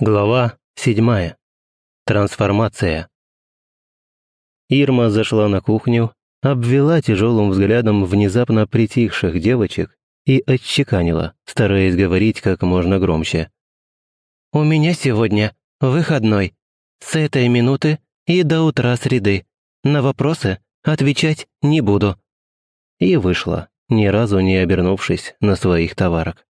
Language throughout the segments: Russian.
Глава седьмая. Трансформация. Ирма зашла на кухню, обвела тяжелым взглядом внезапно притихших девочек и отчеканила, стараясь говорить как можно громче. «У меня сегодня выходной. С этой минуты и до утра среды. На вопросы отвечать не буду». И вышла, ни разу не обернувшись на своих товарок.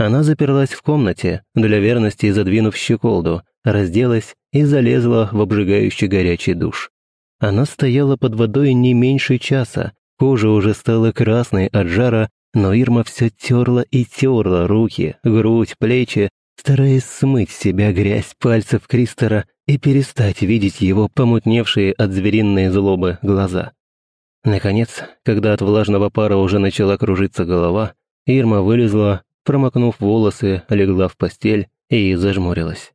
Она заперлась в комнате, для верности задвинув щеколду, разделась и залезла в обжигающий горячий душ. Она стояла под водой не меньше часа, кожа уже стала красной от жара, но Ирма все терла и терла руки, грудь, плечи, стараясь смыть с себя грязь пальцев Кристера и перестать видеть его помутневшие от звериной злобы глаза. Наконец, когда от влажного пара уже начала кружиться голова, Ирма вылезла, Промокнув волосы, легла в постель и зажмурилась.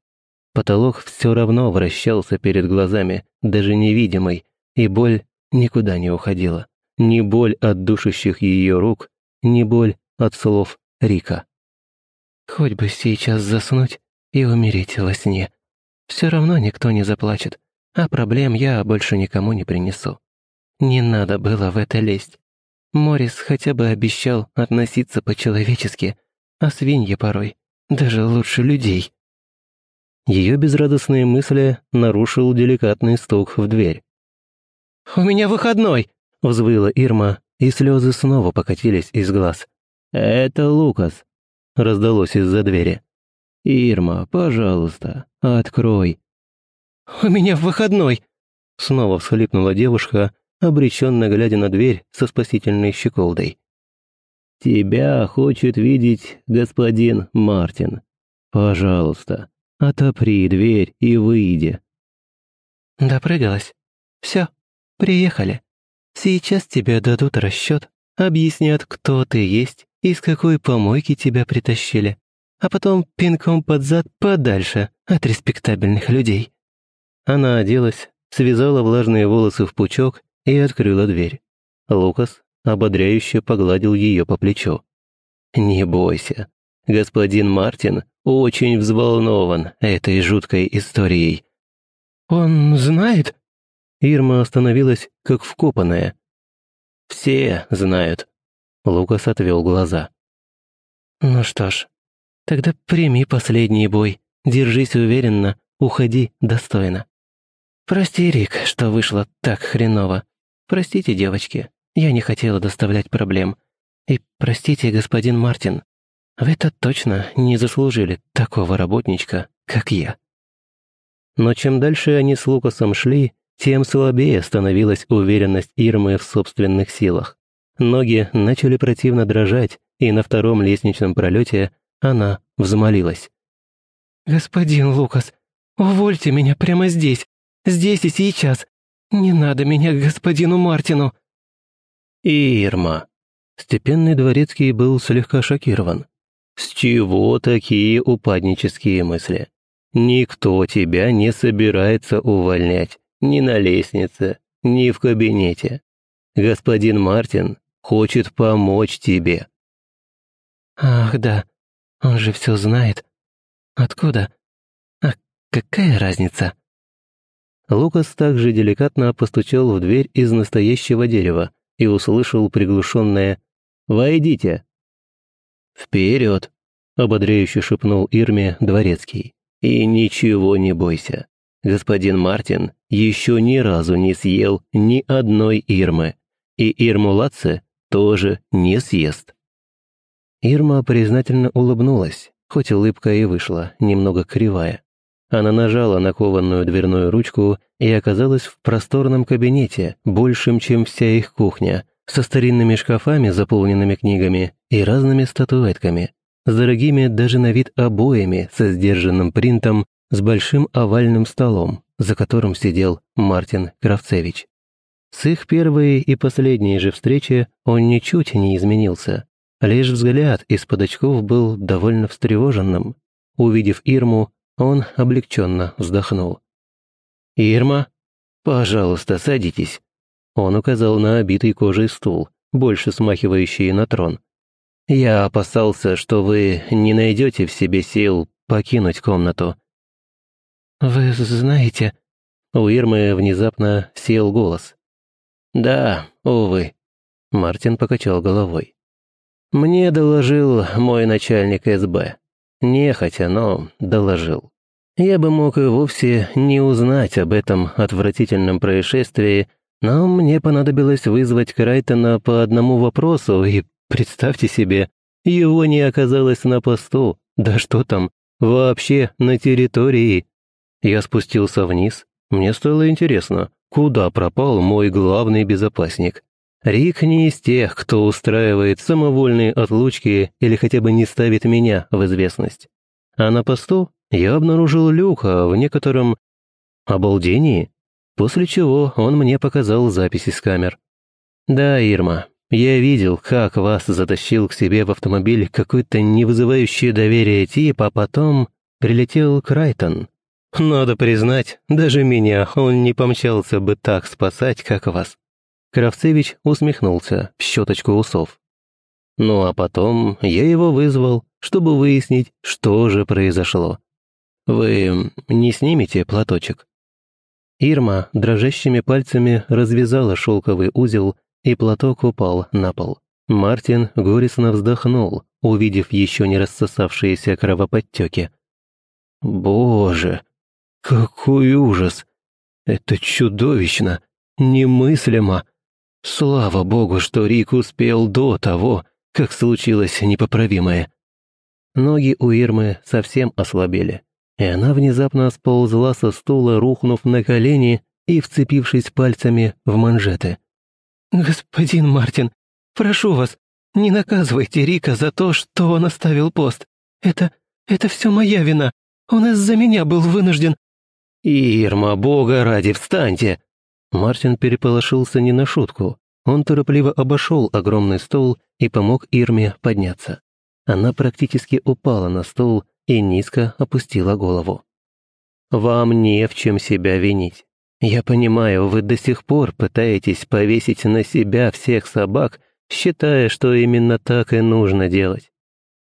Потолок все равно вращался перед глазами, даже невидимый, и боль никуда не уходила. Ни боль от душащих ее рук, ни боль от слов Рика. «Хоть бы сейчас заснуть и умереть во сне. Все равно никто не заплачет, а проблем я больше никому не принесу. Не надо было в это лезть. Морис хотя бы обещал относиться по-человечески, а свиньи порой даже лучше людей. Ее безрадостные мысли нарушил деликатный стук в дверь. «У меня выходной!» — взвыла Ирма, и слезы снова покатились из глаз. «Это Лукас!» — раздалось из-за двери. «Ирма, пожалуйста, открой!» «У меня выходной!» — снова всхлипнула девушка, обреченно глядя на дверь со спасительной щеколдой. «Тебя хочет видеть господин Мартин. Пожалуйста, отопри дверь и выйди». «Допрыгалась. Все, приехали. Сейчас тебе дадут расчет, объяснят, кто ты есть и с какой помойки тебя притащили, а потом пинком под зад подальше от респектабельных людей». Она оделась, связала влажные волосы в пучок и открыла дверь. Лукас ободряюще погладил ее по плечу. «Не бойся, господин Мартин очень взволнован этой жуткой историей». «Он знает?» Ирма остановилась, как вкопанная. «Все знают», — Лукас отвел глаза. «Ну что ж, тогда прими последний бой, держись уверенно, уходи достойно. Прости, Рик, что вышло так хреново. Простите, девочки, я не хотела доставлять проблем. И простите, господин Мартин, вы-то точно не заслужили такого работничка, как я». Но чем дальше они с Лукасом шли, тем слабее становилась уверенность Ирмы в собственных силах. Ноги начали противно дрожать, и на втором лестничном пролете она взмолилась. «Господин Лукас, увольте меня прямо здесь, здесь и сейчас. Не надо меня к господину Мартину». «Ирма!» Степенный дворецкий был слегка шокирован. «С чего такие упаднические мысли? Никто тебя не собирается увольнять ни на лестнице, ни в кабинете. Господин Мартин хочет помочь тебе». «Ах, да, он же все знает. Откуда? А какая разница?» Лукас также деликатно постучал в дверь из настоящего дерева, и услышал приглушенное «Войдите!». «Вперед!» — ободряюще шепнул Ирме дворецкий. «И ничего не бойся. Господин Мартин еще ни разу не съел ни одной Ирмы, и Ирму Латце тоже не съест». Ирма признательно улыбнулась, хоть улыбка и вышла немного кривая. Она нажала на кованную дверную ручку и оказалась в просторном кабинете, большим, чем вся их кухня, со старинными шкафами, заполненными книгами, и разными статуэтками, с дорогими даже на вид обоями со сдержанным принтом, с большим овальным столом, за которым сидел Мартин Кравцевич. С их первой и последней же встречи он ничуть не изменился. Лишь взгляд из-под очков был довольно встревоженным. Увидев Ирму, он облегченно вздохнул. «Ирма, пожалуйста, садитесь». Он указал на обитый кожей стул, больше смахивающий на трон. «Я опасался, что вы не найдете в себе сил покинуть комнату, «Вы знаете...» У Ирмы внезапно сел голос. «Да, увы», — Мартин покачал головой. «Мне доложил мой начальник СБ. Нехотя, но доложил. Я бы мог и вовсе не узнать об этом отвратительном происшествии, но мне понадобилось вызвать Крайтона по одному вопросу, и, представьте себе, его не оказалось на посту, да что там, вообще на территории. Я спустился вниз, мне стало интересно, куда пропал мой главный безопасник. Рик не из тех, кто устраивает самовольные отлучки или хотя бы не ставит меня в известность. А на посту я обнаружил люка в некотором обалдении, после чего он мне показал записи с камер. «Да, Ирма, я видел, как вас затащил к себе в автомобиль какой-то не вызывающий доверие тип, а потом прилетел Крайтон. Надо признать, даже меня он не помчался бы так спасать, как вас». Кравцевич усмехнулся в щеточку усов. Ну а потом я его вызвал, чтобы выяснить, что же произошло. «Вы не снимете платочек?» Ирма дрожащими пальцами развязала шелковый узел, и платок упал на пол. Мартин горестно вздохнул, увидев еще не рассосавшиеся кровоподтеки. «Боже, какой ужас! Это чудовищно, немыслимо! Слава богу, что Рик успел до того, как случилось непоправимое!» Ноги у Ирмы совсем ослабели и она внезапно сползла со стула, рухнув на колени и вцепившись пальцами в манжеты. «Господин Мартин, прошу вас, не наказывайте Рика за то, что он оставил пост. Это... это все моя вина. Он из-за меня был вынужден...» «Ирма, бога ради, встаньте!» Мартин переполошился не на шутку. Он торопливо обошел огромный стол и помог Ирме подняться. Она практически упала на стол и низко опустила голову. «Вам не в чем себя винить. Я понимаю, вы до сих пор пытаетесь повесить на себя всех собак, считая, что именно так и нужно делать.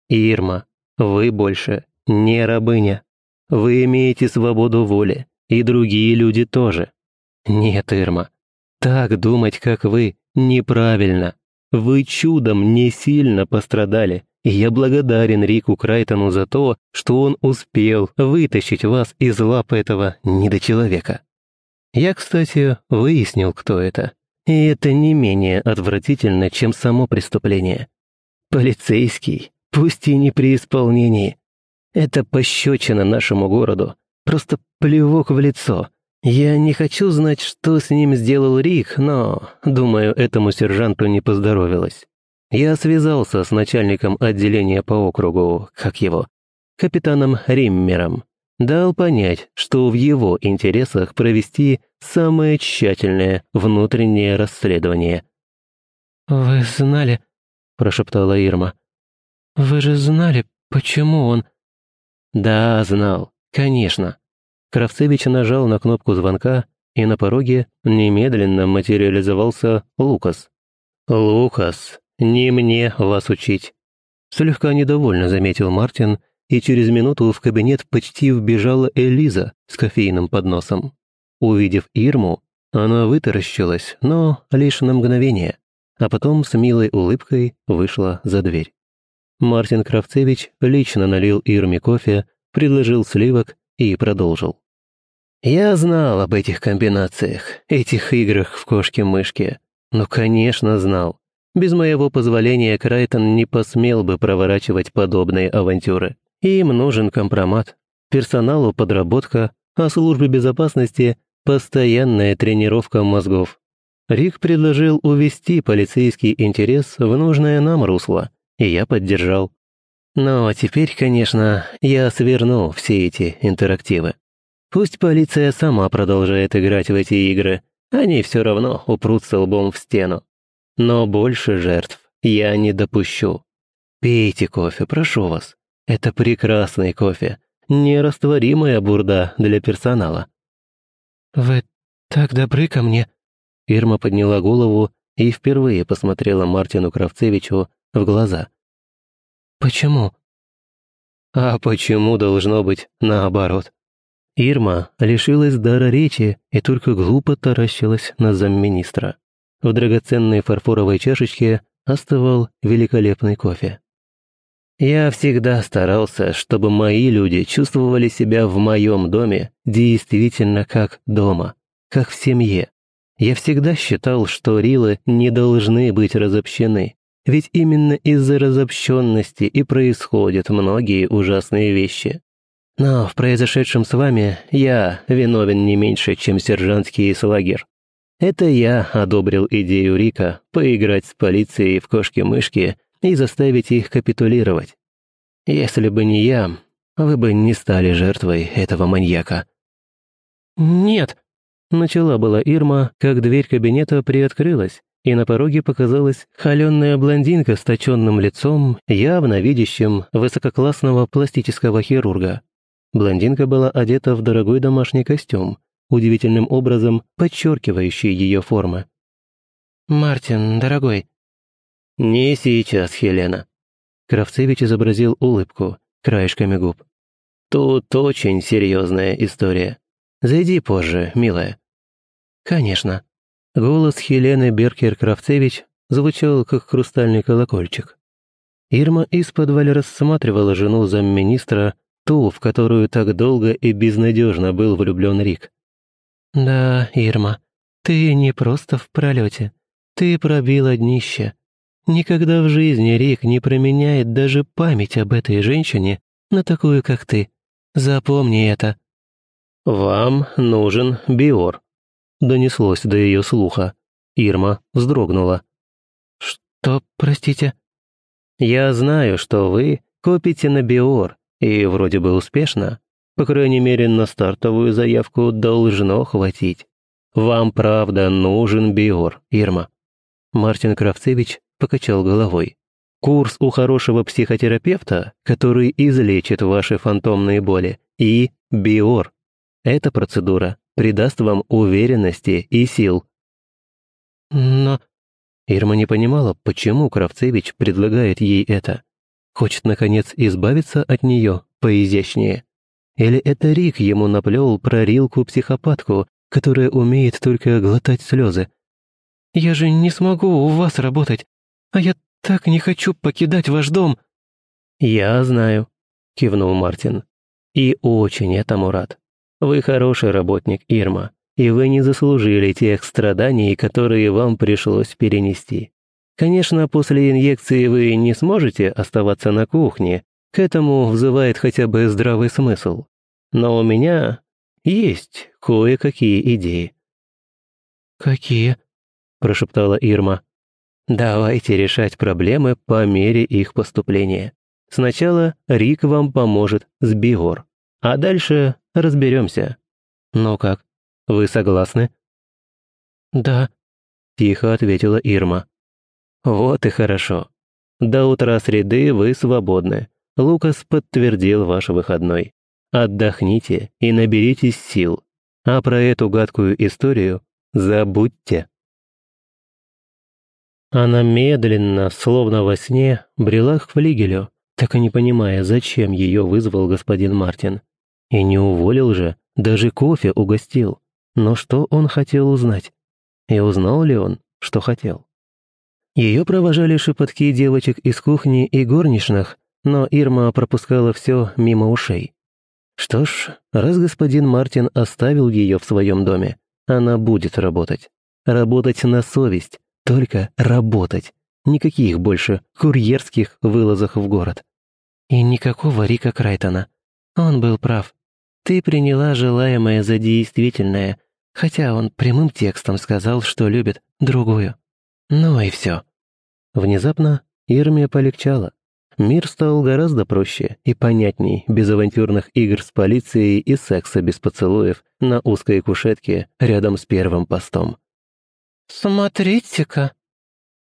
Ирма, вы больше не рабыня. Вы имеете свободу воли, и другие люди тоже. Нет, Ирма, так думать, как вы, неправильно. Вы чудом не сильно пострадали, я благодарен Рику Крайтону за то, что он успел вытащить вас из лап этого недочеловека. Я, кстати, выяснил, кто это. И это не менее отвратительно, чем само преступление. Полицейский, пусть и не при исполнении. Это пощечина нашему городу, просто плевок в лицо. Я не хочу знать, что с ним сделал Рик, но, думаю, этому сержанту не поздоровилось. Я связался с начальником отделения по округу, как его, капитаном Риммером. Дал понять, что в его интересах провести самое тщательное внутреннее расследование. «Вы знали?» – прошептала Ирма. «Вы же знали, почему он...» «Да, знал, конечно». Кравцевич нажал на кнопку звонка, и на пороге немедленно материализовался Лукас. «Лукас, «Не мне вас учить», — слегка недовольно заметил Мартин, и через минуту в кабинет почти вбежала Элиза с кофейным подносом. Увидев Ирму, она вытаращилась, но лишь на мгновение, а потом с милой улыбкой вышла за дверь. Мартин Кравцевич лично налил Ирме кофе, предложил сливок и продолжил. «Я знал об этих комбинациях, этих играх в кошки-мышки. Ну, конечно, знал. Без моего позволения Крайтон не посмел бы проворачивать подобные авантюры. Им нужен компромат, персоналу подработка, а службе безопасности – постоянная тренировка мозгов. Рик предложил увести полицейский интерес в нужное нам русло, и я поддержал. Но теперь, конечно, я сверну все эти интерактивы. Пусть полиция сама продолжает играть в эти игры, они все равно упрутся лбом в стену. Но больше жертв я не допущу. Пейте кофе, прошу вас. Это прекрасный кофе, нерастворимая бурда для персонала». «Вы так добры ко мне?» Ирма подняла голову и впервые посмотрела Мартину Кравцевичу в глаза. «Почему?» «А почему должно быть наоборот? Ирма лишилась дара речи и только глупо таращилась на замминистра. В драгоценной фарфоровой чашечке остывал великолепный кофе. Я всегда старался, чтобы мои люди чувствовали себя в моем доме действительно как дома, как в семье. Я всегда считал, что Рилы не должны быть разобщены, ведь именно из-за разобщенности и происходят многие ужасные вещи. Но в произошедшем с вами я виновен не меньше, чем сержант Кейслагер. Это я одобрил идею Рика поиграть с полицией в кошки-мышки и заставить их капитулировать. Если бы не я, вы бы не стали жертвой этого маньяка». «Нет», — начала была Ирма, как дверь кабинета приоткрылась, и на пороге показалась холеная блондинка с точенным лицом, явно видящим высококлассного пластического хирурга. Блондинка была одета в дорогой домашний костюм, удивительным образом подчеркивающий ее формы. «Мартин, дорогой». «Не сейчас, Хелена». Кравцевич изобразил улыбку краешками губ. «Тут очень серьезная история. Зайди позже, милая». «Конечно». Голос Хелены Беркер-Кравцевич звучал, как хрустальный колокольчик. Ирма из-под рассматривала жену замминистра Ту, в которую так долго и безнадежно был влюблен Рик. «Да, Ирма, ты не просто в пролете. Ты пробила днище. Никогда в жизни Рик не променяет даже память об этой женщине на такую, как ты. Запомни это». «Вам нужен Биор», — донеслось до ее слуха. Ирма вздрогнула. «Что, простите?» «Я знаю, что вы копите на Биор, и вроде бы успешно. По крайней мере, на стартовую заявку должно хватить. Вам правда нужен Биор, Ирма». Мартин Кравцевич покачал головой. «Курс у хорошего психотерапевта, который излечит ваши фантомные боли, и Биор. Эта процедура придаст вам уверенности и сил». «Но...» Ирма не понимала, почему Кравцевич предлагает ей это. Хочет, наконец, избавиться от нее поизящнее? Или это Рик ему наплел про Рилку-психопатку, которая умеет только глотать слезы? «Я же не смогу у вас работать, а я так не хочу покидать ваш дом». «Я знаю», — кивнул Мартин. «И очень этому рад. Вы хороший работник, Ирма, и вы не заслужили тех страданий, которые вам пришлось перенести. Конечно, после инъекции вы не сможете оставаться на кухне, к этому взывает хотя бы здравый смысл. Но у меня есть кое-какие идеи». «Какие?» – прошептала Ирма. «Давайте решать проблемы по мере их поступления. Сначала Рик вам поможет с Биор, а дальше разберемся. Ну как, вы согласны?» «Да», – тихо ответила Ирма. «Вот и хорошо. До утра среды вы свободны. Лукас подтвердил ваш выходной. Отдохните и наберитесь сил. А про эту гадкую историю забудьте». Она медленно, словно во сне, брела к флигелю, так и не понимая, зачем ее вызвал господин Мартин. И не уволил же, даже кофе угостил. Но что он хотел узнать? И узнал ли он, что хотел? Ее провожали шепотки девочек из кухни и горничных, но Ирма пропускала все мимо ушей. Что ж, раз господин Мартин оставил ее в своем доме, она будет работать. Работать на совесть, только работать. Никаких больше курьерских вылазок в город. И никакого Рика Крайтона. Он был прав. Ты приняла желаемое за действительное, хотя он прямым текстом сказал, что любит другую. Ну и все. Внезапно Ирме полегчало. Мир стал гораздо проще и понятней без авантюрных игр с полицией и секса без поцелуев на узкой кушетке рядом с первым постом. «Смотрите-ка!»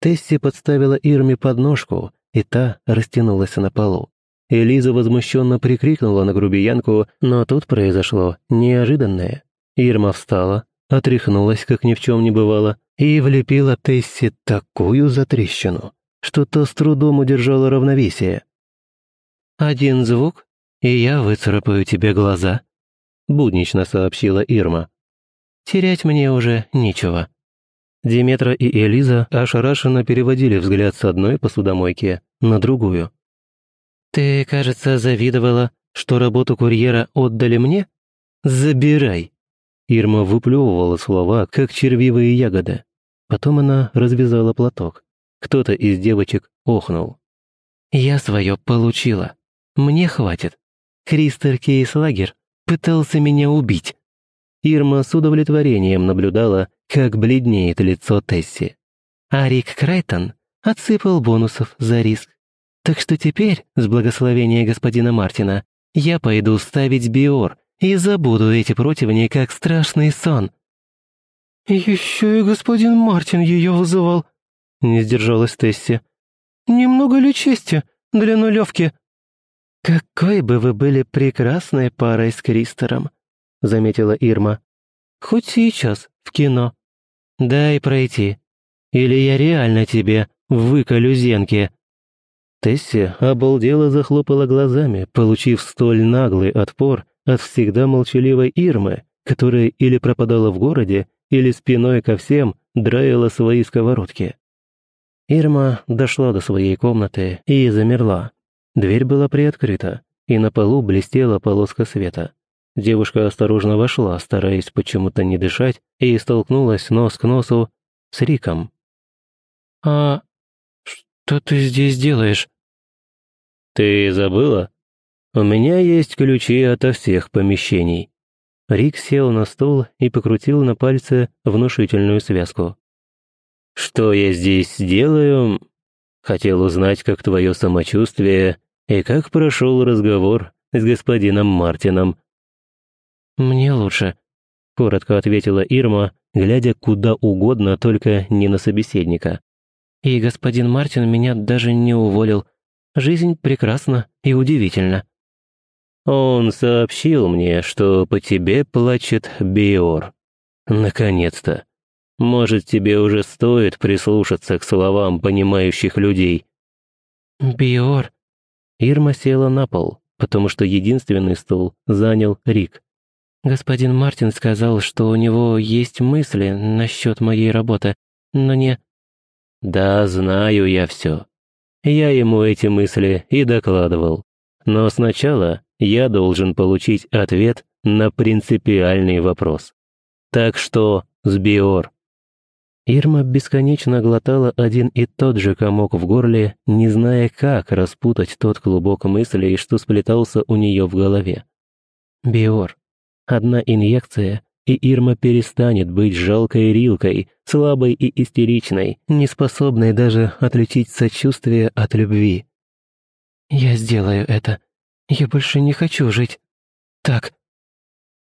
Тесси подставила Ирме подножку, и та растянулась на полу. Элиза возмущенно прикрикнула на грубиянку, но тут произошло неожиданное. Ирма встала, отряхнулась, как ни в чем не бывало, и влепила Тесси такую затрещину, что то с трудом удержала равновесие. «Один звук, и я выцарапаю тебе глаза», буднично сообщила Ирма. «Терять мне уже нечего». Диметра и Элиза ошарашенно переводили взгляд с одной посудомойки на другую. «Ты, кажется, завидовала, что работу курьера отдали мне? Забирай!» Ирма выплевывала слова, как червивые ягоды. Потом она развязала платок. Кто-то из девочек охнул. «Я свое получила. Мне хватит. Кристер Кейслагер пытался меня убить». Ирма с удовлетворением наблюдала, как бледнеет лицо Тесси. А Рик Крайтон отсыпал бонусов за риск. Так что теперь, с благословения господина Мартина, я пойду ставить биор и забуду эти противни как страшный сон. «Еще и господин Мартин ее вызывал», — не сдержалась Тесси. «Немного ли чести для нулевки?» «Какой бы вы были прекрасной парой с Кристером», — заметила Ирма. «Хоть сейчас, в кино. Дай пройти. Или я реально тебе выколю зенки». Тесси обалдела захлопала глазами, получив столь наглый отпор от всегда молчаливой Ирмы, которая или пропадала в городе, или спиной ко всем драила свои сковородки. Ирма дошла до своей комнаты и замерла. Дверь была приоткрыта, и на полу блестела полоска света. Девушка осторожно вошла, стараясь почему-то не дышать, и столкнулась нос к носу с Риком. «А что ты здесь делаешь?» «Ты забыла? У меня есть ключи ото всех помещений». Рик сел на стол и покрутил на пальце внушительную связку. «Что я здесь делаю?» Хотел узнать, как твое самочувствие и как прошел разговор с господином Мартином. «Мне лучше», — коротко ответила Ирма, глядя куда угодно, только не на собеседника. «И господин Мартин меня даже не уволил. Жизнь прекрасна и удивительна». «Он сообщил мне, что по тебе плачет Биор. Наконец-то. Может, тебе уже стоит прислушаться к словам понимающих людей». «Биор». Ирма села на пол, потому что единственный стул занял Рик. Господин Мартин сказал, что у него есть мысли насчет моей работы, но не... Да, знаю я все. Я ему эти мысли и докладывал. Но сначала я должен получить ответ на принципиальный вопрос. Так что, Сбиор. Ирма бесконечно глотала один и тот же комок в горле, не зная, как распутать тот клубок мыслей, что сплетался у нее в голове. Биор. Одна инъекция, и Ирма перестанет быть жалкой рилкой, слабой и истеричной, неспособной даже отличить сочувствие от любви. «Я сделаю это. Я больше не хочу жить. Так».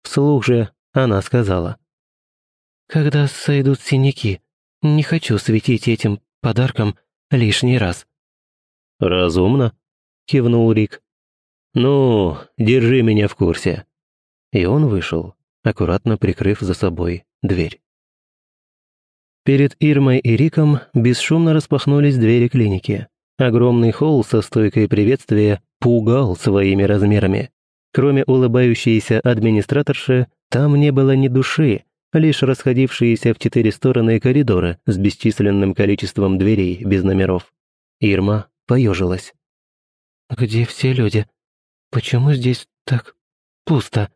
Вслух же она сказала. «Когда сойдут синяки, не хочу светить этим подарком лишний раз». «Разумно», — кивнул Рик. «Ну, держи меня в курсе». И он вышел, аккуратно прикрыв за собой дверь. Перед Ирмой и Риком бесшумно распахнулись двери клиники. Огромный холл со стойкой приветствия пугал своими размерами. Кроме улыбающейся администраторши, там не было ни души, лишь расходившиеся в четыре стороны коридоры с бесчисленным количеством дверей без номеров. Ирма поежилась. «Где все люди? Почему здесь так пусто?»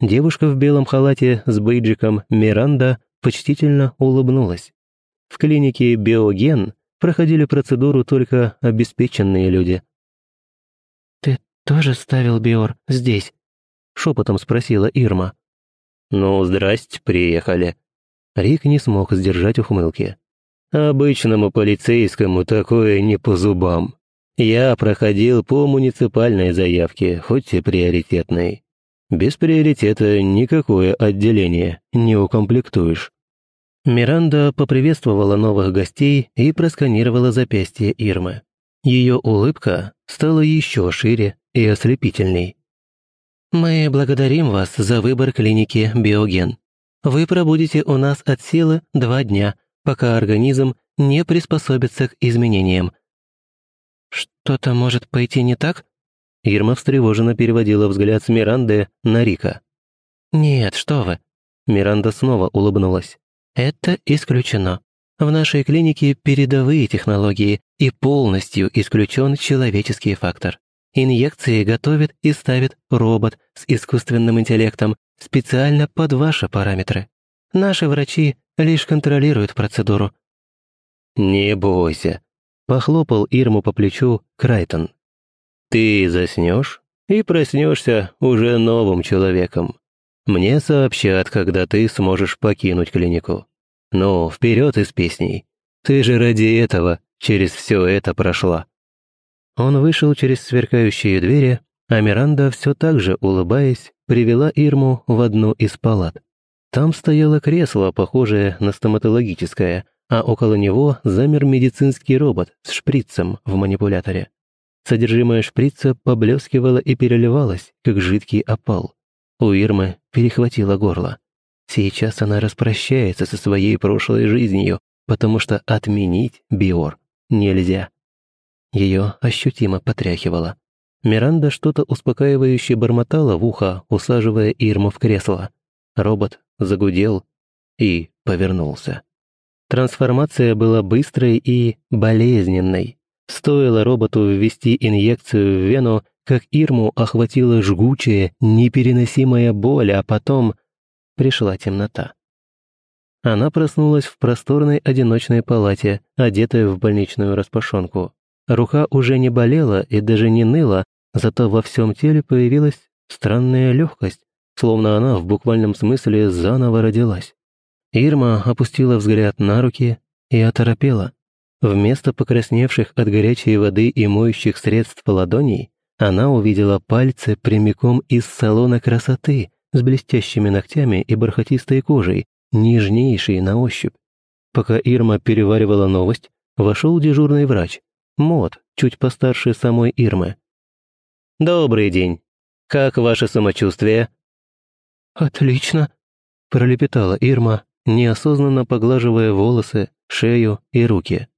Девушка в белом халате с бейджиком Миранда почтительно улыбнулась. В клинике «Биоген» проходили процедуру только обеспеченные люди. «Ты тоже ставил биор здесь?» — шепотом спросила Ирма. «Ну, здрасте, приехали». Рик не смог сдержать ухмылки. «Обычному полицейскому такое не по зубам. Я проходил по муниципальной заявке, хоть и приоритетной. Без приоритета никакое отделение не укомплектуешь. Миранда поприветствовала новых гостей и просканировала запястье Ирмы. Ее улыбка стала еще шире и ослепительней. «Мы благодарим вас за выбор клиники «Биоген». Вы пробудете у нас от силы два дня, пока организм не приспособится к изменениям. Что-то может пойти не так? Ирма встревоженно переводила взгляд с Миранды на Рика. «Нет, что вы!» Миранда снова улыбнулась. «Это исключено. В нашей клинике передовые технологии и полностью исключен человеческий фактор. Инъекции готовит и ставит робот с искусственным интеллектом специально под ваши параметры. Наши врачи лишь контролируют процедуру». «Не бойся», — похлопал Ирму по плечу Крайтон. «Ты заснешь и проснешься уже новым человеком. Мне сообщат, когда ты сможешь покинуть клинику. Ну, вперед из песней. Ты же ради этого через все это прошла». Он вышел через сверкающие двери, а Миранда, все так же улыбаясь, привела Ирму в одну из палат. Там стояло кресло, похожее на стоматологическое, а около него замер медицинский робот с шприцем в манипуляторе. Содержимое шприца поблескивало и переливалось, как жидкий опал. У Ирмы перехватило горло. Сейчас она распрощается со своей прошлой жизнью, потому что отменить Биор нельзя. Ее ощутимо потряхивало. Миранда что-то успокаивающе бормотала в ухо, усаживая Ирму в кресло. Робот загудел и повернулся. Трансформация была быстрой и болезненной. Стоило роботу ввести инъекцию в вену, как Ирму охватила жгучая, непереносимая боль, а потом пришла темнота. Она проснулась в просторной одиночной палате, одетая в больничную распашонку. Рука уже не болела и даже не ныла, зато во всем теле появилась странная легкость, словно она в буквальном смысле заново родилась. Ирма опустила взгляд на руки и оторопела. Вместо покрасневших от горячей воды и моющих средств ладоней она увидела пальцы прямиком из салона красоты с блестящими ногтями и бархатистой кожей, нежнейшей на ощупь. Пока Ирма переваривала новость, вошел дежурный врач, Мод, чуть постарше самой Ирмы. «Добрый день. Как ваше самочувствие?» «Отлично», — пролепетала Ирма, неосознанно поглаживая волосы, шею и руки.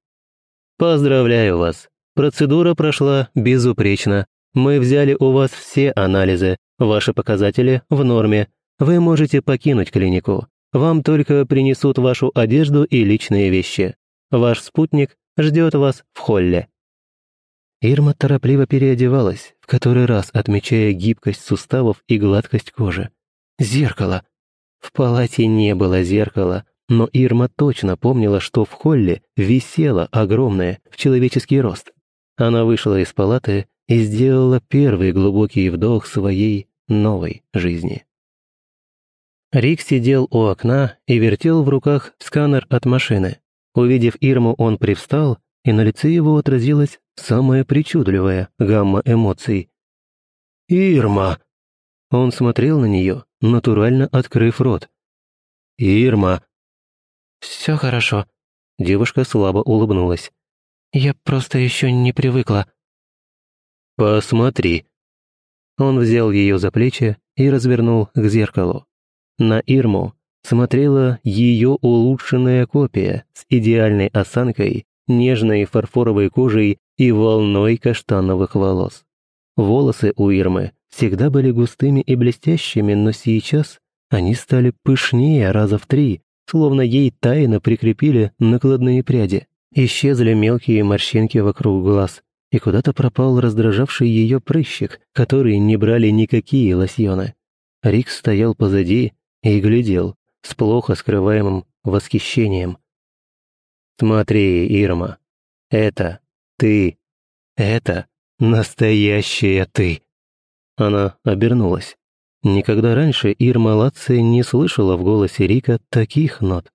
«Поздравляю вас. Процедура прошла безупречно. Мы взяли у вас все анализы, ваши показатели в норме. Вы можете покинуть клинику. Вам только принесут вашу одежду и личные вещи. Ваш спутник ждет вас в холле». Ирма торопливо переодевалась, в который раз отмечая гибкость суставов и гладкость кожи. Зеркало. В палате не было зеркала, но Ирма точно помнила, что в холле висело огромное, в человеческий рост. Она вышла из палаты и сделала первый глубокий вдох своей новой жизни. Рик сидел у окна и вертел в руках сканер от машины. Увидев Ирму, он привстал, и на лице его отразилась самая причудливая гамма эмоций. «Ирма!» Он смотрел на нее, натурально открыв рот. «Ирма!» «Все хорошо», — девушка слабо улыбнулась. «Я просто еще не привыкла». «Посмотри». Он взял ее за плечи и развернул к зеркалу. На Ирму смотрела ее улучшенная копия с идеальной осанкой, нежной фарфоровой кожей и волной каштановых волос. Волосы у Ирмы всегда были густыми и блестящими, но сейчас они стали пышнее раза в три, словно ей тайно прикрепили накладные пряди. Исчезли мелкие морщинки вокруг глаз, и куда-то пропал раздражавший ее прыщик, который не брали никакие лосьоны. Рик стоял позади и глядел, с плохо скрываемым восхищением. «Смотри, Ирма, это ты, это настоящая ты!» Она обернулась. Никогда раньше Ирма Лаци не слышала в голосе Рика таких нот.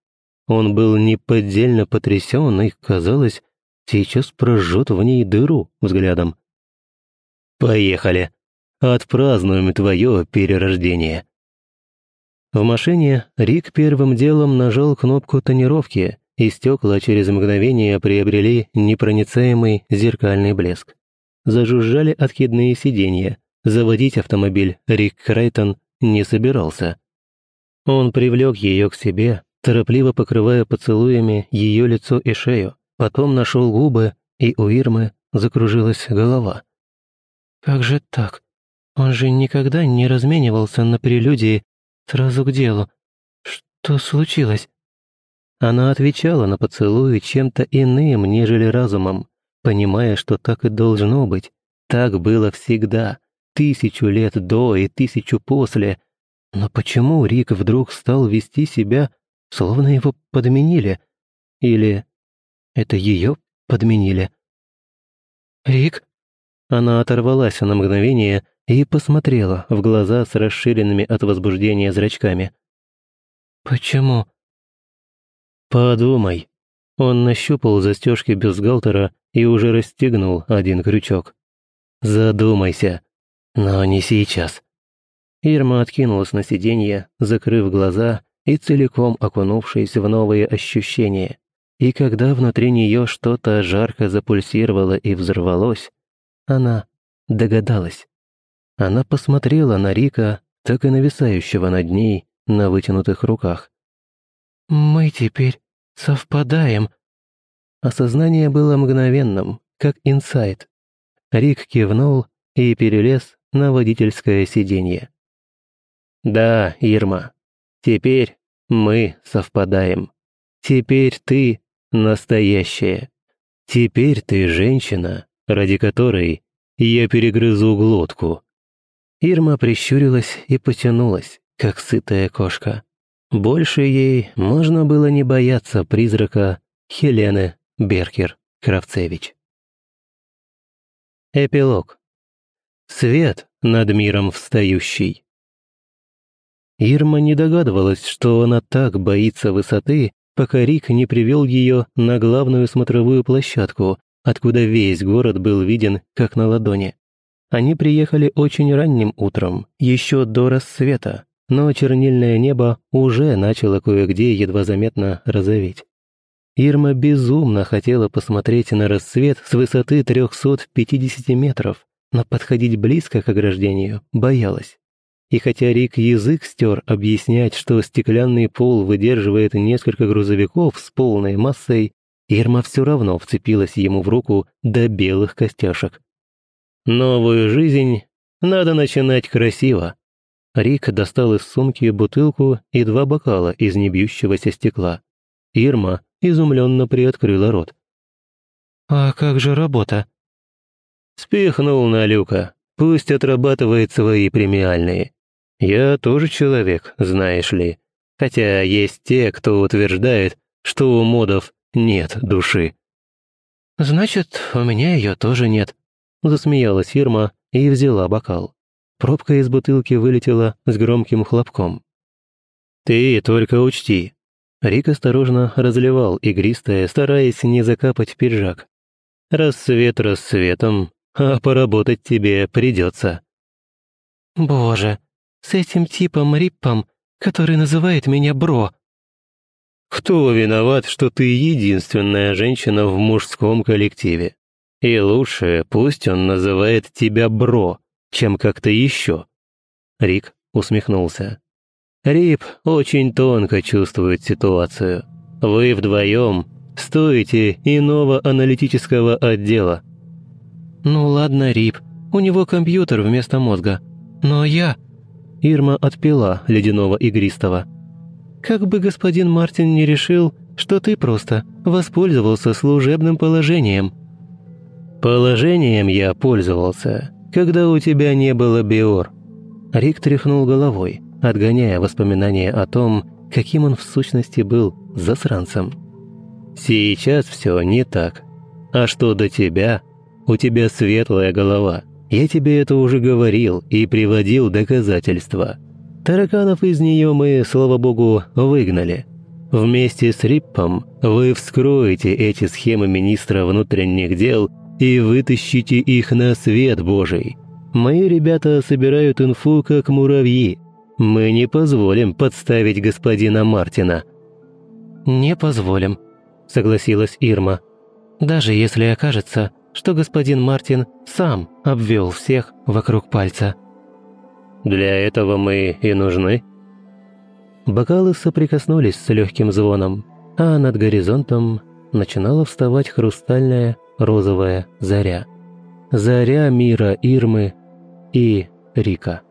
Он был неподдельно потрясен и, казалось, сейчас прожжет в ней дыру взглядом. «Поехали! Отпразднуем твое перерождение!» В машине Рик первым делом нажал кнопку тонировки, и стекла через мгновение приобрели непроницаемый зеркальный блеск. Зажужжали откидные сиденья. Заводить автомобиль Рик Крайтон не собирался. Он привлек ее к себе, торопливо покрывая поцелуями ее лицо и шею, потом нашел губы, и у Ирмы закружилась голова. «Как же так? Он же никогда не разменивался на прелюдии Сразу к делу. Что случилось?» Она отвечала на поцелуи чем-то иным, нежели разумом, понимая, что так и должно быть. Так было всегда, тысячу лет до и тысячу после. Но почему Рик вдруг стал вести себя, словно его подменили? Или это ее подменили? «Рик?» Она оторвалась на мгновение и посмотрела в глаза с расширенными от возбуждения зрачками. «Почему?» «Подумай». Он нащупал застежки бюстгальтера и уже расстегнул один крючок. «Задумайся. Но не сейчас». Ирма откинулась на сиденье, закрыв глаза и целиком окунувшись в новые ощущения. И когда внутри нее что-то жарко запульсировало и взорвалось, она догадалась. Она посмотрела на Рика, так и нависающего над ней на вытянутых руках. «Мы теперь совпадаем». Осознание было мгновенным, как инсайт. Рик кивнул и перелез на водительское сиденье. «Да, Ирма, теперь мы совпадаем. Теперь ты настоящая. Теперь ты женщина, ради которой я перегрызу глотку». Ирма прищурилась и потянулась, как сытая кошка. Больше ей можно было не бояться призрака Хелены Беркер-Кравцевич. Эпилог. Свет над миром встающий. Ирма не догадывалась, что она так боится высоты, пока Рик не привел ее на главную смотровую площадку, откуда весь город был виден как на ладони. Они приехали очень ранним утром, еще до рассвета, но чернильное небо уже начало кое-где едва заметно розоветь. Ирма безумно хотела посмотреть на рассвет с высоты 350 метров, но подходить близко к ограждению боялась. И хотя Рик язык стер объяснять, что стеклянный пол выдерживает несколько грузовиков с полной массой, Ирма все равно вцепилась ему в руку до белых костяшек. «Новую жизнь надо начинать красиво». Рик достал из сумки бутылку и два бокала из небьющегося стекла. Ирма изумленно приоткрыла рот. «А как же работа?» Спихнул на Люка. Пусть отрабатывает свои премиальные. Я тоже человек, знаешь ли. Хотя есть те, кто утверждает, что у модов нет души. «Значит, у меня ее тоже нет», — засмеялась фирма и взяла бокал. Пробка из бутылки вылетела с громким хлопком. «Ты только учти». Рик осторожно разливал игристое, стараясь не закапать пиджак. «Рассвет рассветом, а поработать тебе придется». «Боже, с этим типом Риппом, который называет меня Бро». «Кто виноват, что ты единственная женщина в мужском коллективе? И лучше пусть он называет тебя Бро, чем как-то еще». Рик усмехнулся. Рип очень тонко чувствует ситуацию. Вы вдвоем стоите иного аналитического отдела. «Ну ладно, Рип, у него компьютер вместо мозга. Но я...» Ирма отпила ледяного игристого. «Как бы господин Мартин не решил, что ты просто воспользовался служебным положением». «Положением я пользовался, когда у тебя не было биор». Рик тряхнул головой, отгоняя воспоминания о том, каким он в сущности был засранцем. «Сейчас все не так. А что до тебя, у тебя светлая голова. Я тебе это уже говорил и приводил доказательства. Тараканов из нее мы, слава богу, выгнали. Вместе с Риппом вы вскроете эти схемы министра внутренних дел и вытащите их на свет Божий. Мои ребята собирают инфу как муравьи. Мы не позволим подставить господина Мартина». «Не позволим», — согласилась Ирма. «Даже если окажется, что господин Мартин сам обвел всех вокруг пальца. «Для этого мы и нужны». Бокалы соприкоснулись с легким звоном, а над горизонтом начинала вставать хрустальная розовая заря. Заря мира Ирмы и Рика.